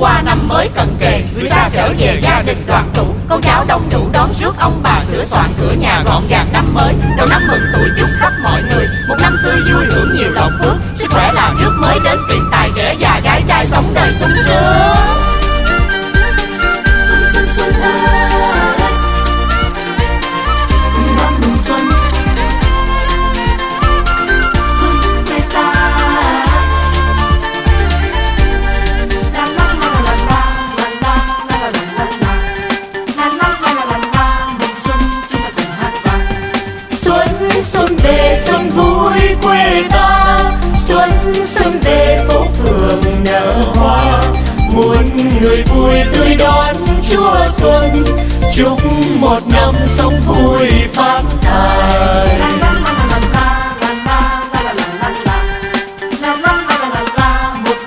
qua năm mới cận kề. Người xa trở về gia đình đoàn tụ, con cháu đông đủ đón rước ông bà sửa soạn cửa nhà gọn gàng năm mới. Đầu năm mừng tuổi chúc khắp mọi người, một năm tươi vui hưởng nhiều lộc phước. Sức khỏe là trước mới đến tiền tài trẻ già gái trai sống đời sung sướng. Người vui tươi đón Chúa Xuân. Chúc một năm sống vui phát tài. Một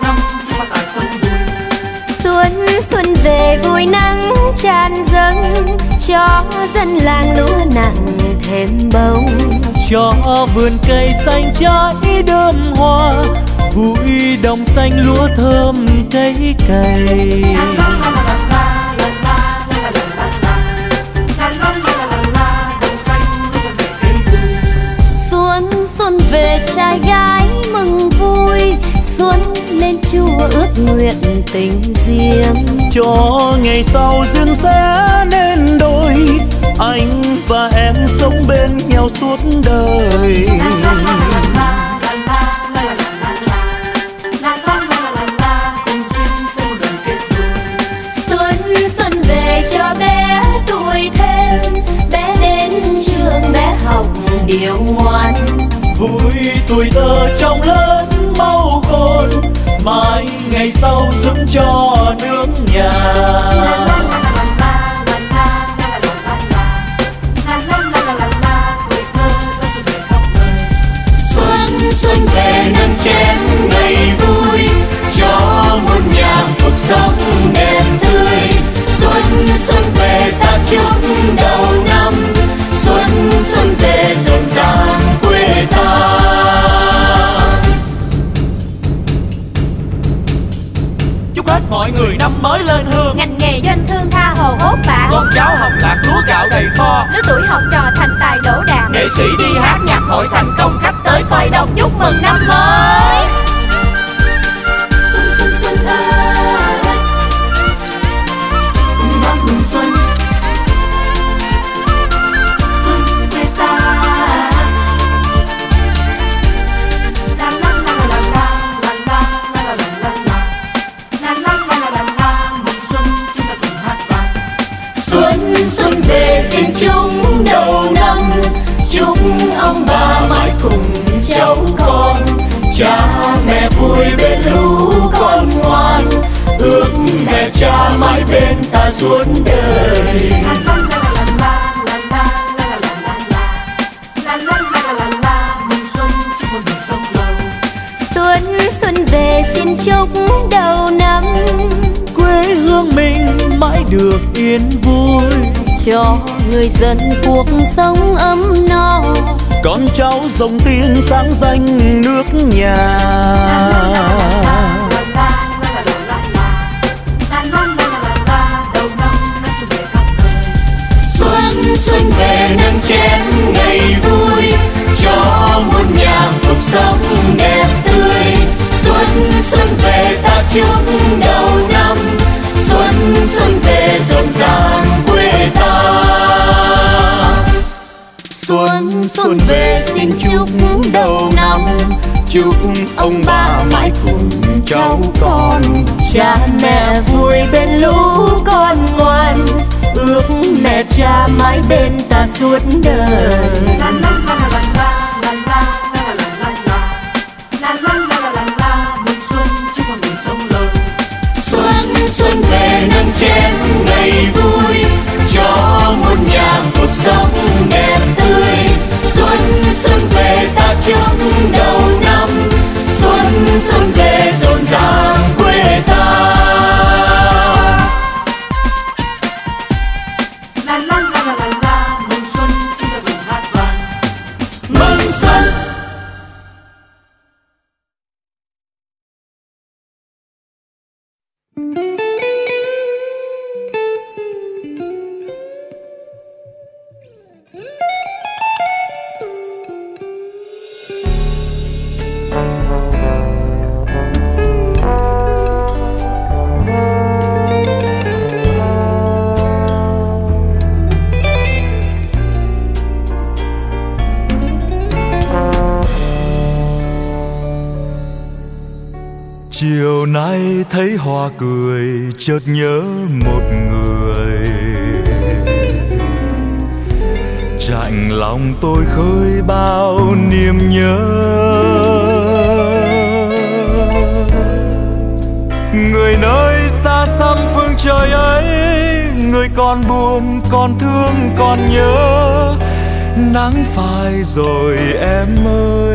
năm chúng ta tài sống vui Xuân xuân về vui nắng tràn dâng cho dân làng lúa nặng thêm bông. Cho vườn cây xanh trái đơm hoa vui đồng xanh lúa thơm cây. Cày xuân xuân về trai gái mừng vui. Xuân lên chùa ước nguyện tình riêng. Cho ngày sau duyên sẽ nên đôi. Anh và em sống bên nhau suốt đời tuổi thơ trong lớn mau khôn, mãi ngày sau giúp cho nước nhà. Xuân xuân về nâng chén ngày vui, cho muôn nhà cuộc sống đẹp đầy kho. Lứa tuổi học trò thành tài đỗ đạt Nghệ sĩ đi hát nhạc hội thành công khách tới coi đông chúc mừng năm mới mẹ vui bên lũ con ngoan Ước mẹ cha mãi bên ta suốt đời. Xuân xuân về xin chúc đầu năm. Quê hương mình mãi được yên vui. Cho người dân cuộc sống ấm no con cháu dòng tiên sáng danh nước nhà. Xuân xuân về nâng chén ngày vui, Cho muôn nhà cuộc sống đẹp tươi. Xuân xuân về ta chúc đầu năm, Xuân xuân về rộn ràng quê ta. Xuân xuân về xin chúc đầu năm. Chúc ông bà mãi cùng cháu con. Cha mẹ vui bên lũ con ngoan. Ước mẹ cha mãi bên ta suốt đời. Xuân xuân về nâng chén ngày vui. Cho muôn nhà cuộc sống đẹp tươi Xuân xuân về ta trước đầu năm. Xuân xuân về rộn ràng. Thấy hoa cười, chợt nhớ một người. Chạnh lòng tôi khơi bao niềm nhớ. Người nơi xa xăm phương trời ấy, người còn buồn, còn thương, còn nhớ. Nắng phai rồi em ơi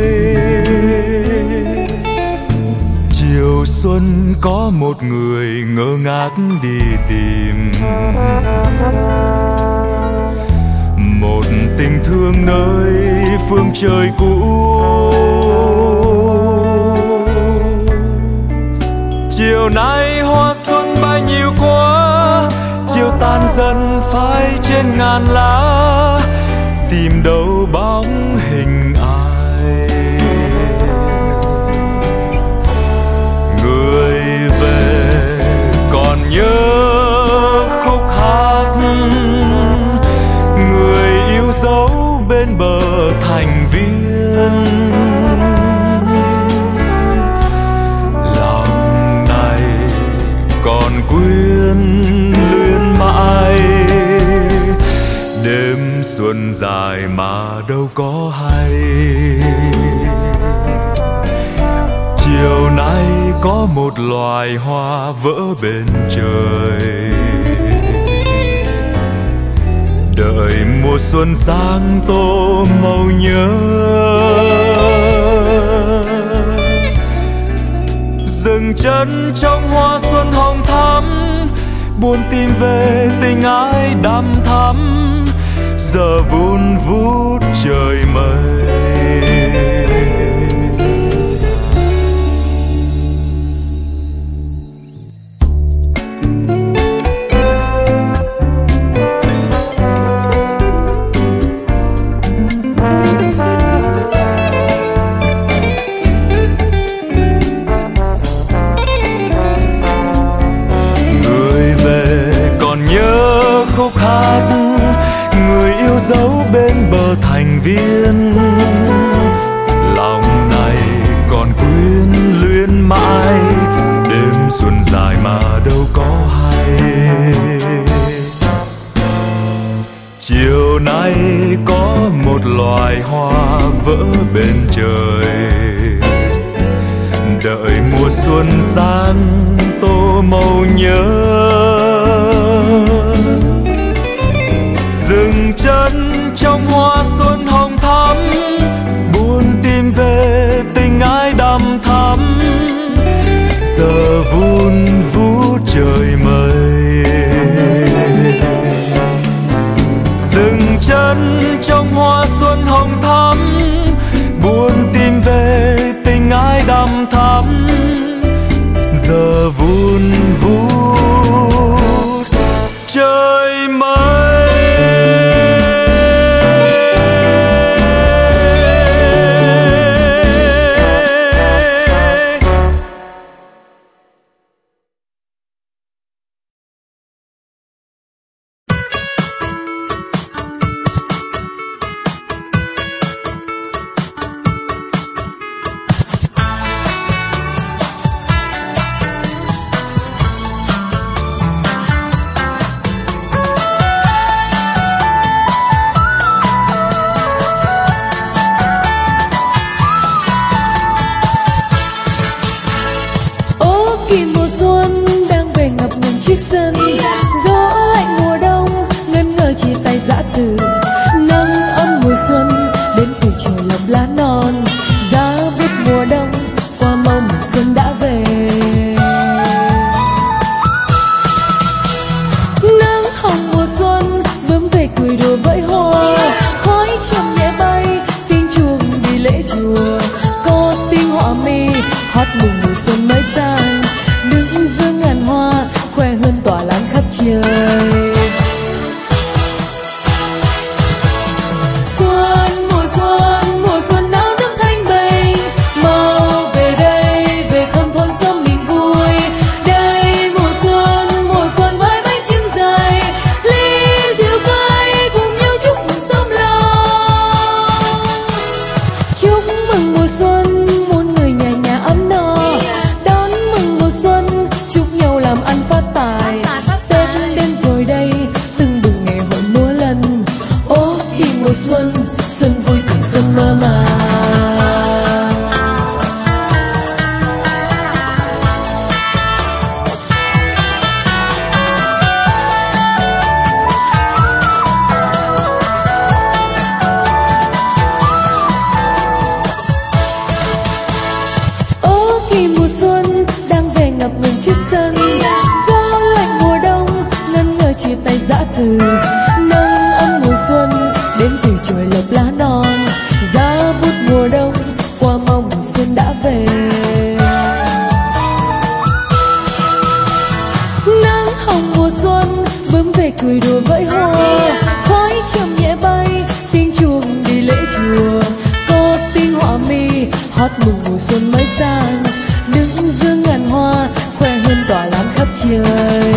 xuân có một người ngơ ngác đi tìm. Một tình thương nơi phương trời cũ. Chiều nay hoa xuân bay nhiều quá, chiều tan dần phai trên ngàn lá. Tìm đâu nhớ khúc hát người yêu dấu bên bờ thành viên. Lòng này còn quyến luyến mãi. Đêm xuân dài mà đâu có hay. Có một loài hoa vỡ bên trời. Đợi mùa xuân sang tô màu nhớ. Dừng chân trong hoa xuân hồng thắm, buồn tìm về tình ái đắm thắm. Giờ vun vút trời mây. Chân trong hoa xuân hồng thắm, buồn tìm về tình ái đắm thắm. Giờ vun vút xuân đang về ngập ngừng chiếc sân. Gió chúc mừng mùa xuân, muôn người nhà nhà ấm no. Đón mừng mùa xuân, chúc nhau làm ăn phát tài. Tết đến rồi đây, từng bừng ngày hội múa lần ô khi mùa xuân xuân vui cùng xuân mơ màng. Mùa xuân bướm về cười đùa với hoa. Khói trầm nhẹ bay, tiếng chuông đi lễ chùa. Có tiếng họa mi, hót mừng mùa xuân mới sang. Đứng giữa ngàn hoa, khoe hơn tỏa lan khắp trời.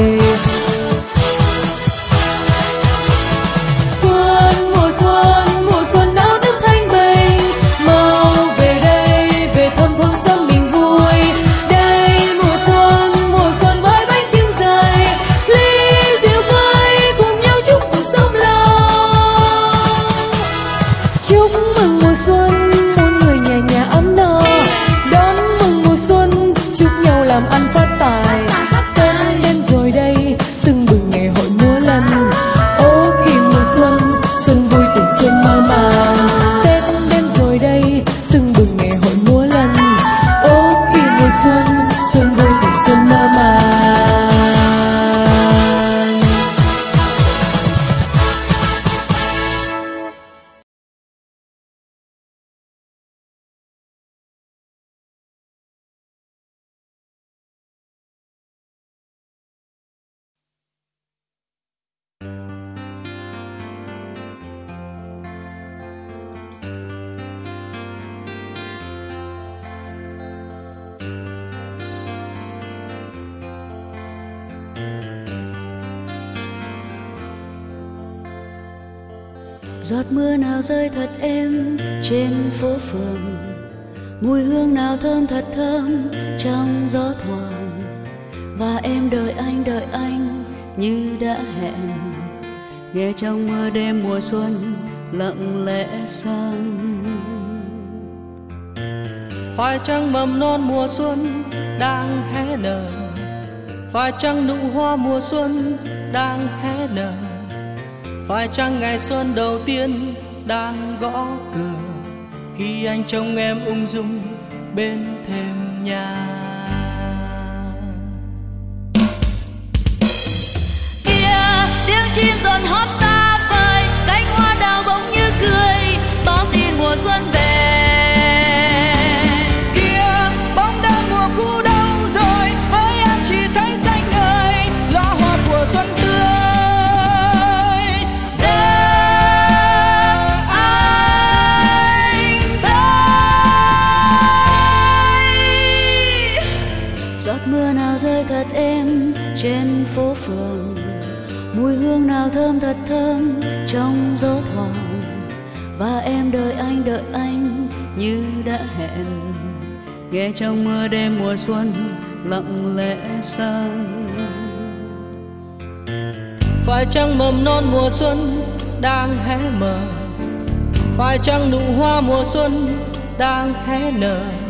Mưa nào rơi thật êm trên phố phường. Mùi hương nào thơm thật thơm trong gió thoảng. Và em đợi anh đợi anh như đã hẹn. Nghe trong mưa đêm mùa xuân lặng lẽ sang. Phải chăng mầm non mùa xuân đang hé nở? Phải chăng nụ hoa mùa xuân đang hé nở? Phải chăng ngày xuân đầu tiên đang gõ cửa khi anh trông em ung dung bên thềm nhà? Kia, tiếng chim dần hót xa giọt mưa nào rơi thật êm trên phố phường. Mùi hương nào thơm thật thơm trong gió thoảng. Và em đợi anh đợi anh như đã hẹn. Nghe trong mưa đêm mùa xuân lặng lẽ sang. Phải chăng mầm non mùa xuân đang hé mở? Phải chăng nụ hoa mùa xuân đang hé nở?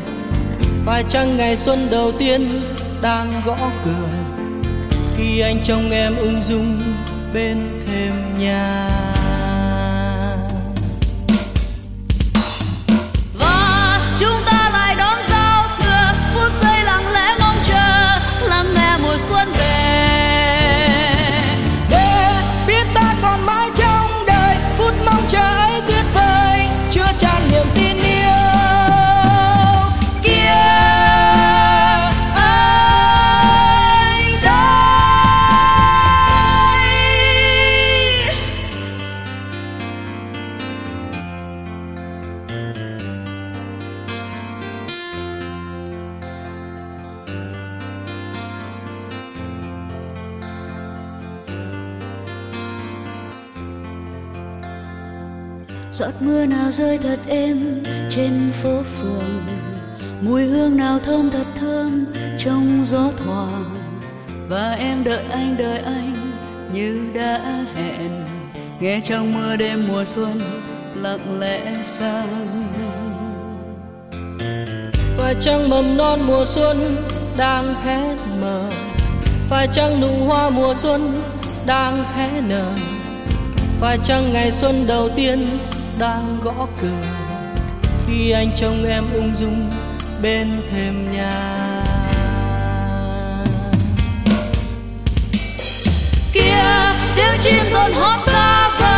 Phải chăng ngày xuân đầu tiên đang gõ cửa? Khi anh trông em ung dung bên thềm nhà. Rơi thật êm trên phố phường. Mùi hương nào thơm thật thơm trong gió thoảng. Và em đợi anh đợi anh như đã hẹn. Nghe trong mưa đêm mùa xuân lặng lẽ sang. Phải chăng mầm non mùa xuân đang hé mở. Phải chăng nụ hoa mùa xuân đang hé nở. Phải chăng ngày xuân đầu tiên đang gõ cửa. Khi anh trông em ung dung bên thềm nhà. Kia tiếng chim dần hót xa vời.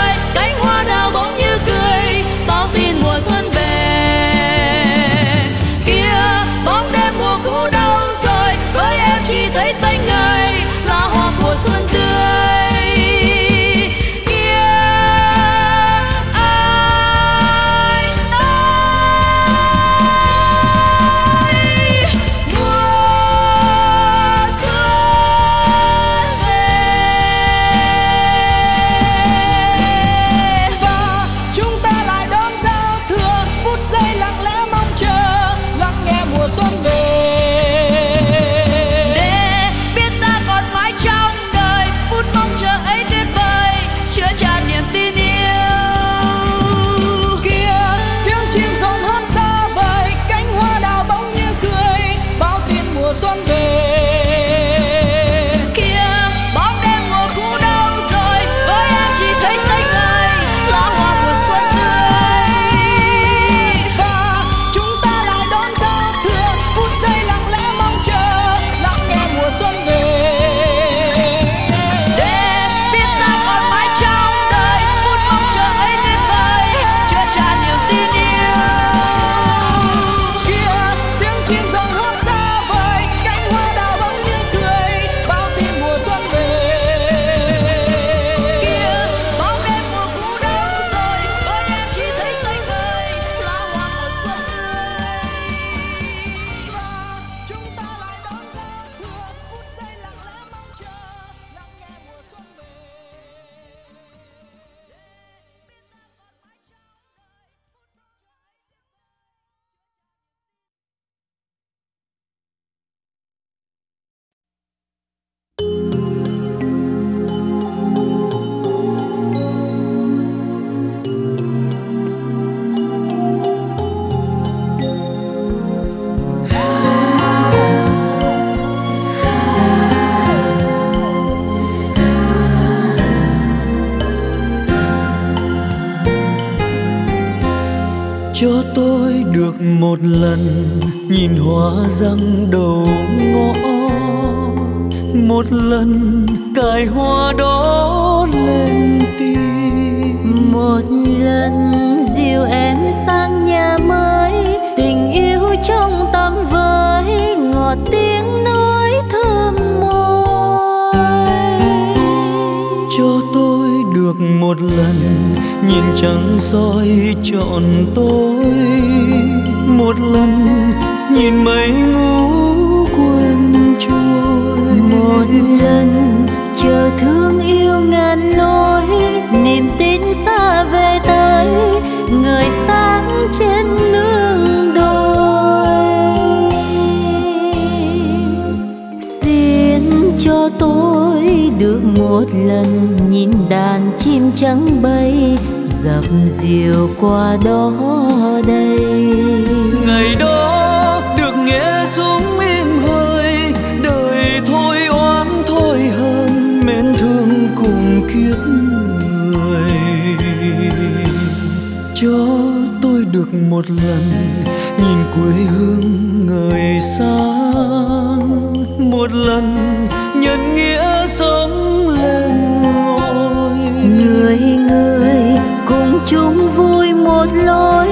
Một lần nhìn hoa răng đầu ngõ. Một lần cài hoa đó lên tim. Một lần dìu em sang nhà mới tình yêu trong tâm với ngọt tiếng nói thơm môi. Cho tôi được một lần nhìn trăng soi trọn tôi một lần, nhìn mây ngủ quên trôi một lần, chờ thương yêu ngàn lối, niềm tin xa về tới, người sáng trên nương đôi. xin cho tôi được một lần, nhìn đàn chim trắng bay dập dìu qua đó đây. Ngày đó được nghe súng im hơi đời thôi oán thôi hơn mến thương cùng kiếp người. Cho tôi được một lần nhìn quê hương người sang. Một lần nhân nghĩa sống lên ngôi. Người người chung vui một lối.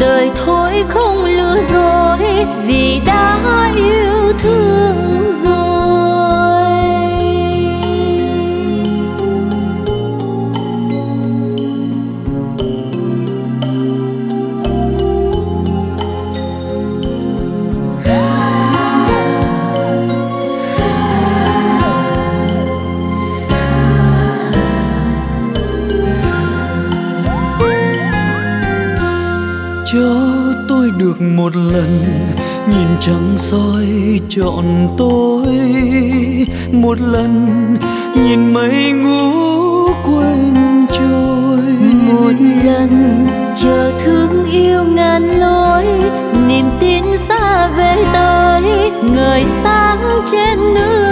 Đời thôi không lừa dối vì đã yêu thương. Một lần, nhìn trăng soi trọn tôi một lần, nhìn mây ngủ quên trôi. Một lần, chờ thương yêu ngàn lối, niềm tin xa về tới. Người sáng trên nước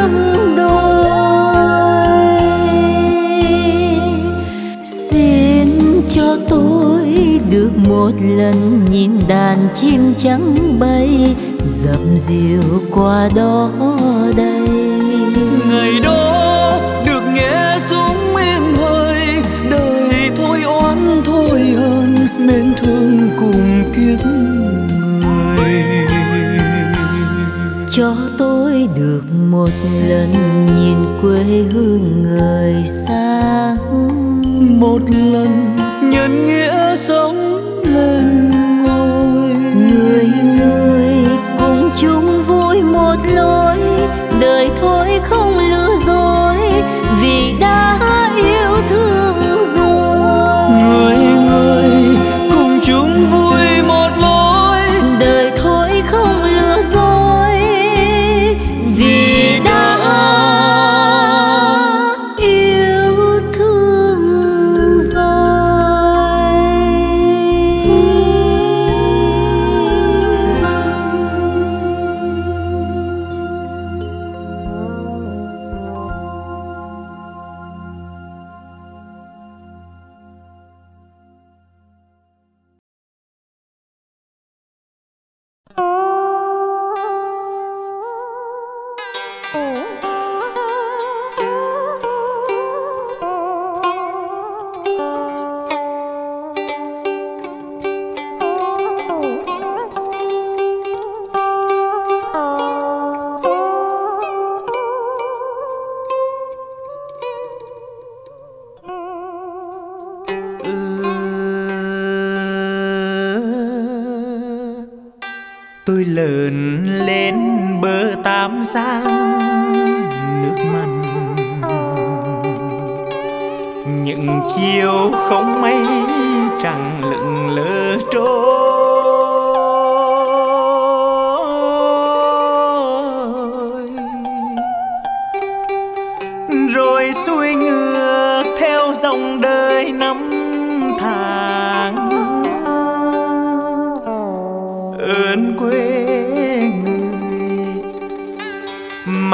lần nhìn đàn chim trắng bay dập dìu qua đó đây. Ngày đó được nghe súng im hơi đời thôi oán thôi hơn mến thương cùng kiếp người. Cho tôi được một lần nhìn quê hương người sáng. Một lần nhân nghĩa sống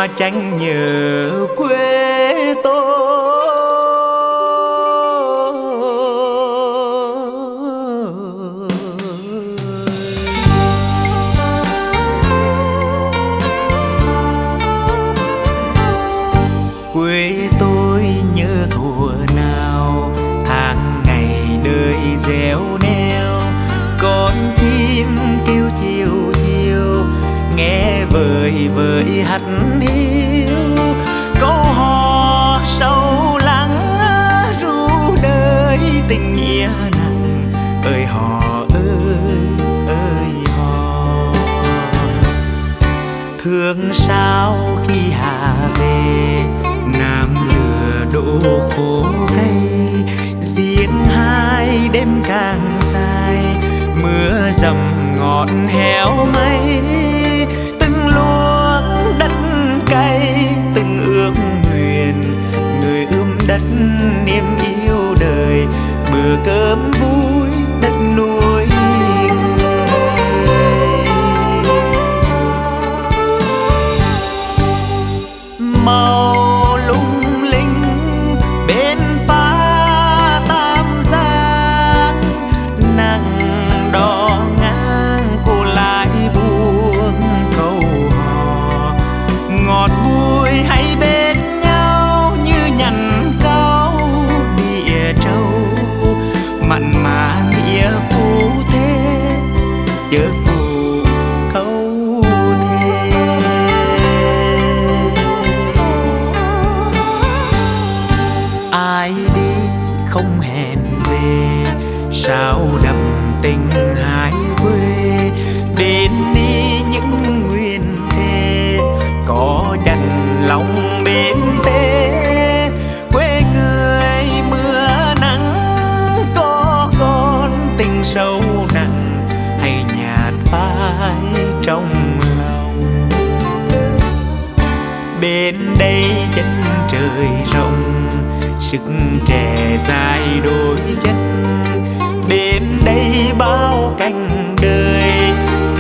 mà chẳng nhớ ơi họ, ơi ơi họ. Thương sao khi hạ về, nam lửa đổ khổ cây riêng hai đêm càng dài, mưa dầm ngọn héo mây từng luống đất cay, từng ước nguyện, người ươm đất niềm yêu đời. Bữa cơm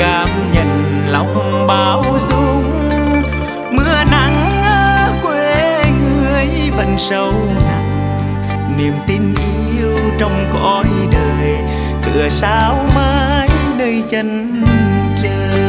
cảm nhận lòng bao dung. Mưa nắng ở quê người vẫn sâu nặng. Niềm tin yêu trong cõi đời, tựa sao mãi nơi chân trời.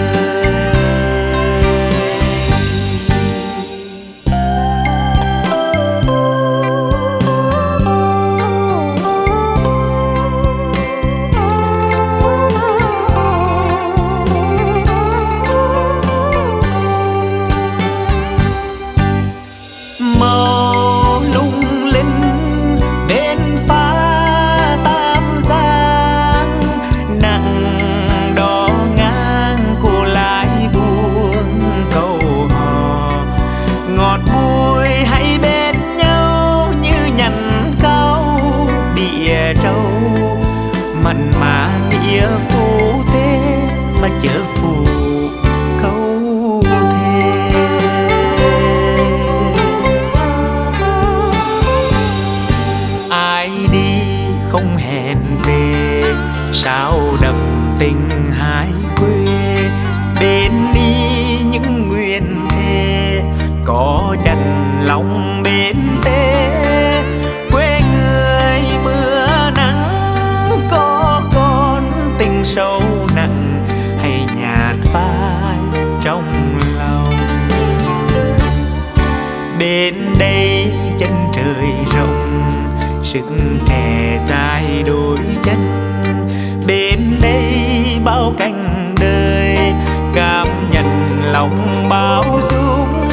Lòng bao dung.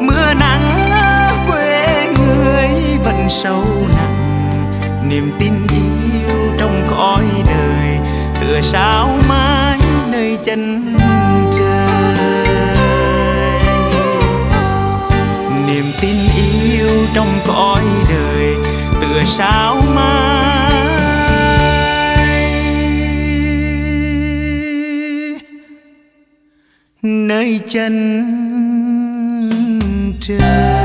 Mưa nắng quê người vẫn sâu nặng. Niềm tin yêu trong cõi đời tựa sao mãi nơi chân trời. Niềm tin yêu trong cõi đời tựa sao chân trời.